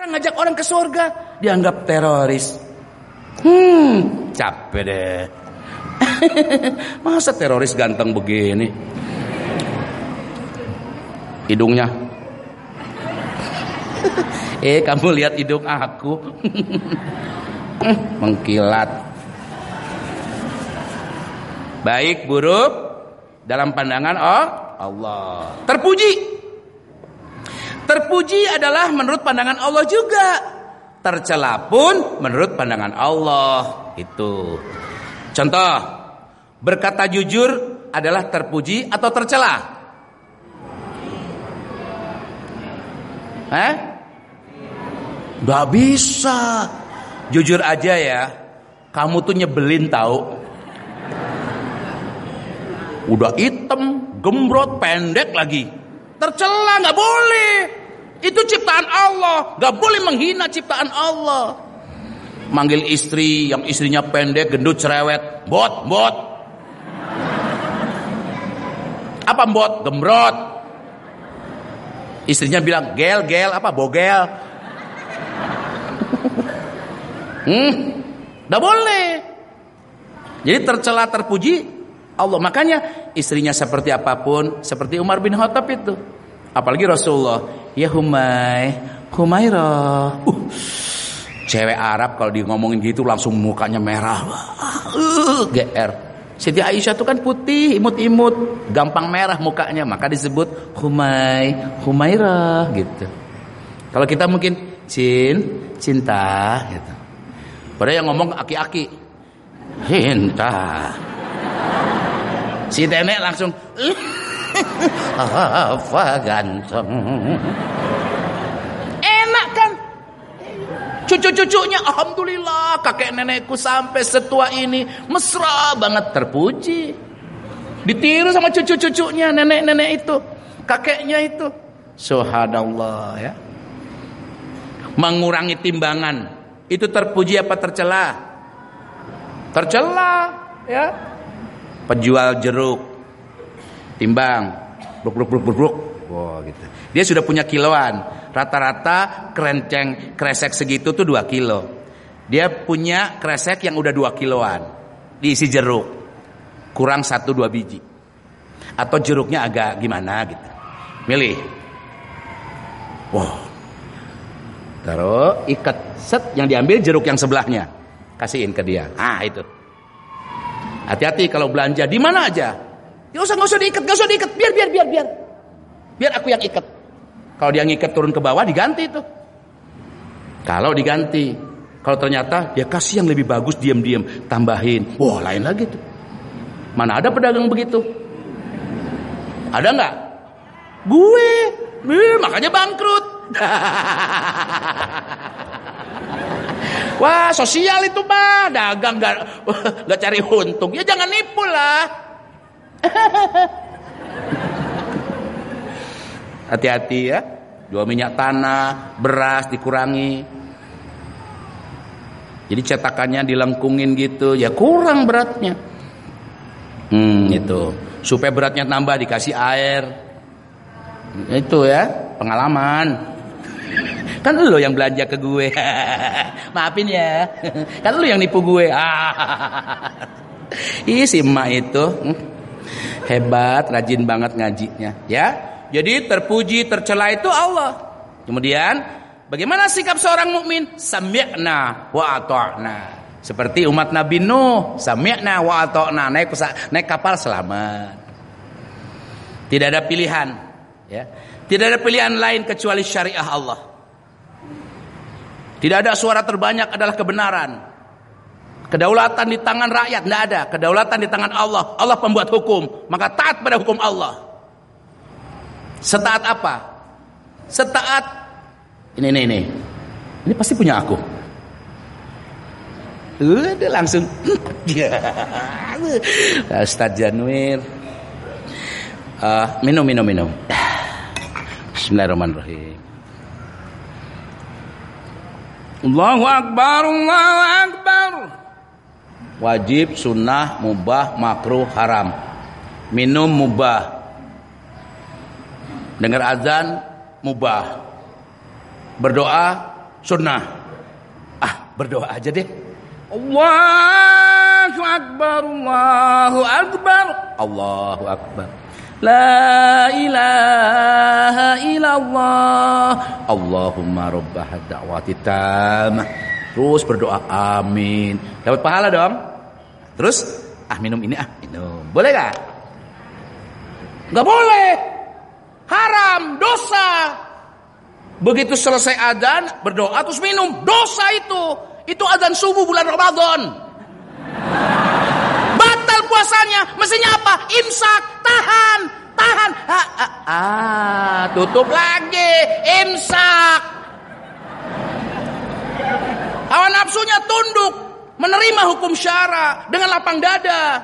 Orang ngajak orang ke surga dianggap teroris. Hmm, capek deh. Masa teroris ganteng begini? Hidungnya. eh, kamu lihat hidung aku. Mengkilat. Baik buruk dalam pandangan oh Allah. Terpuji. Terpuji adalah menurut pandangan Allah juga. Tercela pun menurut pandangan Allah. Itu. Contoh, berkata jujur adalah terpuji atau tercela? Eh? Gak bisa. Jujur aja ya. Kamu tuh nyebelin tahu. Udah hitam, gembrot, pendek lagi. Tercela nggak boleh. Itu ciptaan Allah, nggak boleh menghina ciptaan Allah. Manggil istri yang istrinya pendek, gendut, cerewet, bot, bot. Apa bot? Gembrot. Istrinya bilang, gel, gel, apa? Bogel. hmm, nggak boleh. Jadi tercela terpuji Allah. Makanya istrinya seperti apa pun, seperti Umar bin Khattab itu. Apalagi Rasulullah, ya Humay, Humairah. Uh, cewek Arab kalau di ngomongin gitu langsung mukanya merah. Uh, GR. Siti Aisyah itu kan putih, imut-imut, gampang merah mukanya, maka disebut Humay, Humairah gitu. Kalau kita mungkin Cin, cinta gitu. Padahal yang ngomong aki-aki. Cinta. Si nenek langsung apa ganteng. Enak kan? Cucu-cucunya alhamdulillah kakek nenekku sampai setua ini mesra banget terpuji. Ditiru sama cucu-cucunya nenek-nenek itu, kakeknya itu. Subhanallah ya. Mengurangi timbangan itu terpuji apa tercela? Tercela ya penjual jeruk timbang bruk bruk bruk bruk bruk wow gitu. Dia sudah punya kiloan. Rata-rata kerenceng kresek segitu tuh 2 kilo. Dia punya kresek yang udah 2 kiloan. Diisi jeruk. Kurang satu dua biji. Atau jeruknya agak gimana gitu. Milih. Wow taruh ikat. Set yang diambil jeruk yang sebelahnya. Kasihin ke dia. Ah itu. Hati-hati kalau belanja di mana aja. Ya usah nggak usah diikat, nggak usah diikat. Biar biar biar biar. Biar aku yang ikat. Kalau dia ngikat turun ke bawah diganti itu. Kalau diganti, kalau ternyata dia kasih yang lebih bagus diam-diam tambahin. Wah lain lagi tuh. Mana ada pedagang begitu? Ada nggak? Gue, eh, makanya bangkrut. Wah sosial itu mah dagang gak, gak cari untung ya jangan nipu lah. Hati-hati ya. Jual minyak tanah, beras dikurangi. Jadi cetakannya dilengkungin gitu, ya kurang beratnya. Hmm, itu. Supaya beratnya tambah dikasih air. Itu ya, pengalaman. Kan lu yang belanja ke gue. Maafin ya. Kan lu yang nipu gue. Ih si emak itu hmm. Hebat, rajin banget ngajinya, ya. Jadi terpuji, tercela itu Allah. Kemudian bagaimana sikap seorang mukmin? Sami'na wa ata'na. Seperti umat Nabi Nuh, sami'na wa ata'na, naik naik kapal selamat. Tidak ada pilihan, ya. Tidak ada pilihan lain kecuali syariah Allah. Tidak ada suara terbanyak adalah kebenaran. Kedaulatan di tangan rakyat tidak ada. Kedaulatan di tangan Allah. Allah pembuat hukum, maka taat pada hukum Allah. Setaat apa? Setaat ini ini ini. Ini pasti punya aku. Udah langsung. Ustaz Janwir. Uh, minum minum minum. Bismillahirrahmanirrahim. Allahu Akbar, Allahu Akbar. Wajib, sunnah, mubah, makruh, haram. Minum mubah. Dengar azan mubah. Berdoa Sunnah. Ah, berdoa aja deh. Allahu Akbar, Allahu Akbar, Allahu Akbar. La ilaha illallah. Allahumma rabbah da'wati tamah. Terus berdoa amin. Dapat pahala dong. Terus ah minum ini ah minum. Boleh gak? Gak boleh. Haram, dosa. Begitu selesai adzan berdoa terus minum. Dosa itu. Itu adzan subuh bulan Ramadan. Batal puasanya. Mestinya apa? Imsak, tahan, tahan. Ah, ah, ah tutup lagi. Imsak. Menerima hukum syara dengan lapang dada.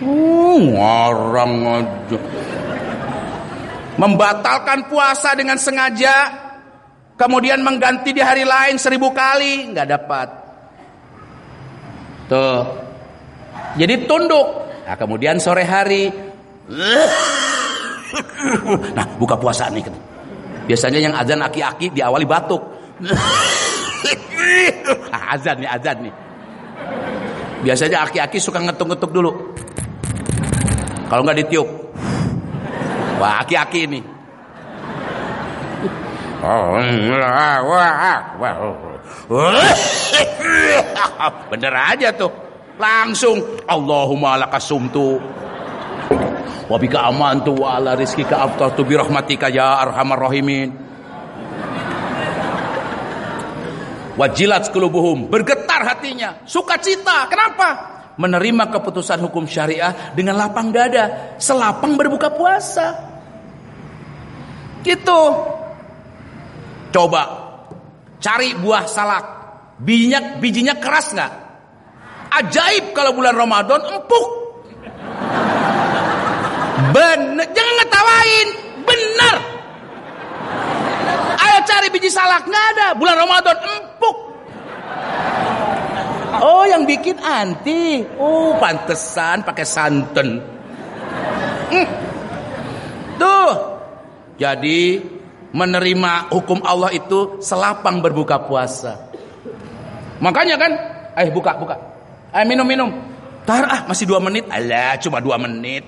Uh, ngarang aja. Membatalkan puasa dengan sengaja kemudian mengganti di hari lain seribu kali nggak dapat. Tuh. Jadi tunduk. Nah kemudian sore hari. Nah buka puasa nih biasanya yang azan aki-aki diawali batuk azan nih azan nih. Biasanya aki-aki suka ngetuk-ngetuk dulu. Kalau nggak ditiup. Wah aki-aki ini. Bener aja tuh. Langsung Allahumma lakasumtu wa bika amantu wa ala rizkika aftartu bi rahmatika ya arhamar rahimin. Wajilat kulubuhum, bergetar hatinya, sukacita. Kenapa? Menerima keputusan hukum syariah dengan lapang dada, selapang berbuka puasa. Gitu. Coba cari buah salak. Bijinya, bijinya keras nggak? Ajaib kalau bulan Ramadan empuk. Bener, jangan ngetawain. Cari biji salak nggak ada. Bulan Ramadan empuk. Oh, yang bikin anti. Oh, pantesan pakai santan. Hmm. Tuh. Jadi menerima hukum Allah itu selapang berbuka puasa. Makanya kan, eh buka buka, eh minum minum. Tar ah masih dua menit, alah cuma dua menit.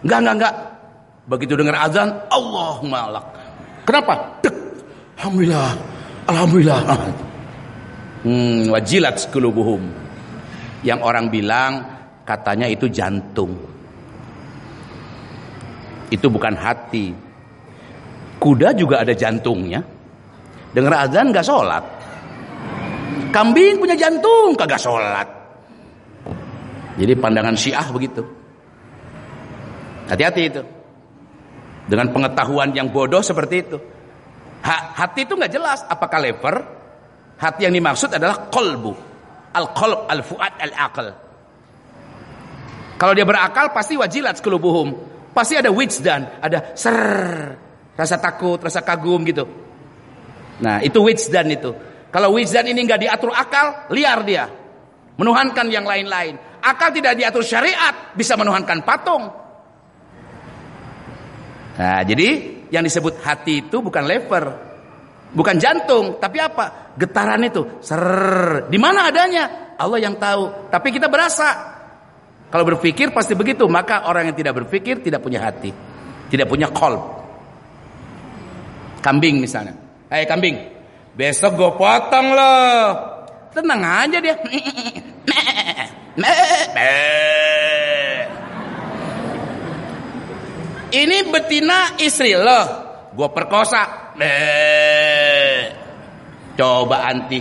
Enggak enggak enggak. Begitu dengar azan, Allah malak. Kenapa? Alhamdulillah, alhamdulillah. Hmm, wajilat sekulubuhum. Yang orang bilang katanya itu jantung. Itu bukan hati, Kuda juga ada jantungnya. Dengar azan gak sholat. Kambing punya jantung kagak sholat. Jadi pandangan syiah begitu. Hati-hati itu. Dengan pengetahuan yang bodoh seperti itu. Hati itu nggak jelas. Apakah lever? Hati yang dimaksud adalah kolbu. Al-kolb, al-fuad, al-aql. Kalau dia berakal pasti wajilat sekulubuhum. Pasti ada wijdan, ada ser, rasa takut, rasa kagum gitu. Nah, itu wijdan itu. Kalau wijdan ini nggak diatur akal, liar dia. Menuhankan yang lain-lain. Akal tidak diatur syariat, bisa menuhankan patung. Nah, jadi yang disebut hati itu bukan lever, bukan jantung, tapi apa? Getaran itu. Ser. Di mana adanya? Allah yang tahu. Tapi kita berasa. Kalau berpikir pasti begitu, maka orang yang tidak berpikir tidak punya hati, tidak punya kolb. Kambing misalnya. Hei kambing, besok gue potong loh. Tenang aja dia. Ini betina istri lo. Gue perkosa. Coba anti.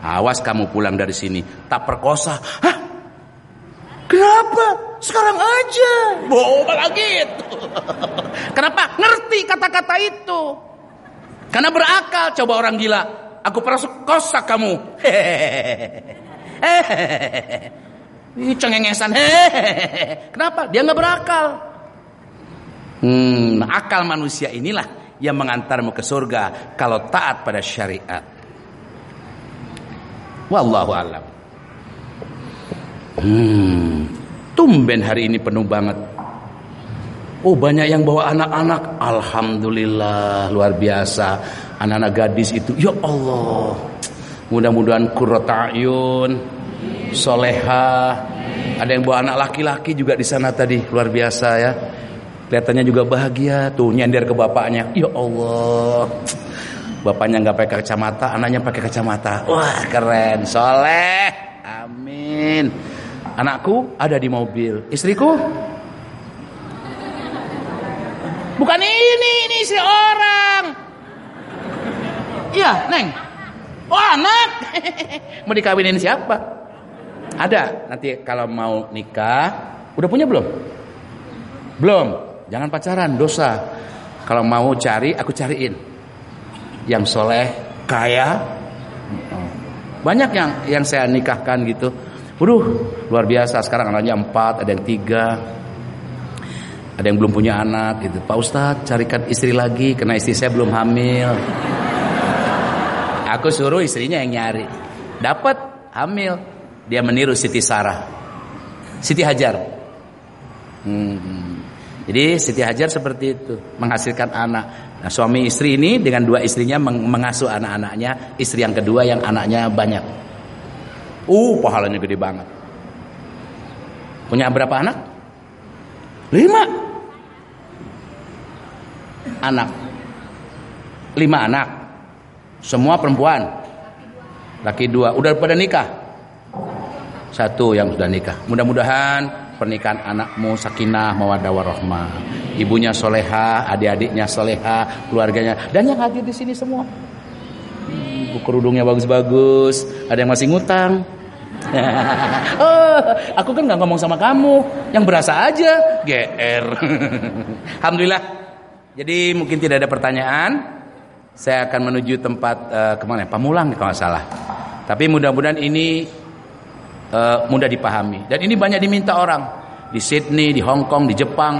Awas kamu pulang dari sini. Tak perkosa. Hah? Kenapa? Sekarang aja. Bohong lagi itu. Kenapa? Ngerti kata-kata itu. Karena berakal coba orang gila. Aku kosak kamu. Ini cengengesan. Kenapa? Dia nggak berakal. Hmm, akal manusia inilah yang mengantarmu ke surga kalau taat pada syariat. Wallahu alam. Hmm, tumben hari ini penuh banget. Oh banyak yang bawa anak-anak. Alhamdulillah luar biasa. Anak-anak gadis itu Ya Allah. Mudah-mudahan kurotayun Soleha Ada yang bawa anak laki-laki juga di sana tadi. Luar biasa ya Kelihatannya juga bahagia Tuh nyender ke bapaknya Ya Allah Bapaknya nggak pakai kacamata Anaknya pakai kacamata Wah keren Soleh Amin Anakku ada di mobil Istriku Bukan ini, ini si orang. Iya, Neng. Oh, anak. mau dikawinin siapa? Ada. Nanti kalau mau nikah, udah punya belum? Belum. Jangan pacaran, dosa. Kalau mau cari, aku cariin. Yang soleh, kaya. Banyak yang yang saya nikahkan gitu. Waduh, luar biasa. Sekarang anaknya empat, ada yang tiga ada yang belum punya anak gitu Pak Ustadz carikan istri lagi karena istri saya belum hamil aku suruh istrinya yang nyari dapat hamil dia meniru Siti Sarah Siti Hajar hmm. Jadi Siti Hajar seperti itu menghasilkan anak. Nah suami istri ini dengan dua istrinya mengasuh anak-anaknya istri yang kedua yang anaknya banyak. Uh pahalanya gede banget. Punya berapa anak? Lima. Anak. Lima anak. Semua perempuan. Laki dua. Udah pada nikah? Satu yang sudah nikah. Mudah-mudahan pernikahan anakmu sakinah mawadah warahmah ibunya soleha adik-adiknya soleha keluarganya. Dan yang hadir di sini semua. Kerudungnya bagus-bagus. Ada yang masih ngutang. Oh, aku kan nggak ngomong sama kamu. Yang berasa aja gr alhamdulillah. Jadi mungkin tidak ada pertanyaan. Saya akan menuju tempat uh, ke mana? Pamulang kalau nggak salah. Tapi mudah-mudahan ini uh, mudah dipahami. Dan ini banyak diminta orang di Sydney, di Hong Kong, di Jepang,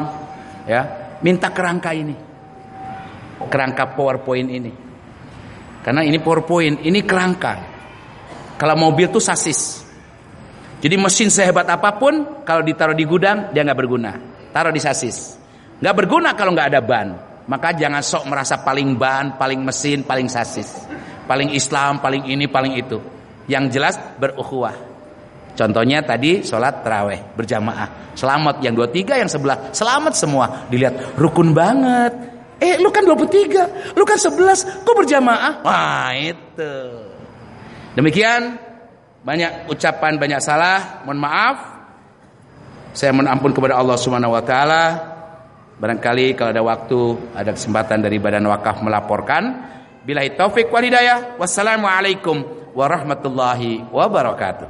ya minta kerangka ini, kerangka PowerPoint ini. Karena ini PowerPoint, ini kerangka. Kalau mobil tuh sasis. Jadi mesin sehebat apa pun, kalau ditaruh di gudang dia nggak berguna. Taruh di sasis. Nggak berguna kalau nggak ada ban. Maka jangan sok merasa paling ban, paling mesin, paling sasis. Paling Islam, paling ini, paling itu. Yang jelas berukhuwah. Contohnya tadi sholat terawih berjamaah. Selamat yang dua tiga, yang sebelah. Selamat semua. Dilihat rukun banget. Eh lu kan 23, lu kan 11, kok berjamaah? Wah itu. Demikian banyak ucapan banyak salah, mohon maaf. Saya mohon ampun kepada Allah Subhanahu wa taala. Barangkali kalau ada waktu, ada kesempatan dari Badan Wakaf melaporkan. Bila taufik wal hidayah. Wassalamualaikum warahmatullahi wabarakatuh.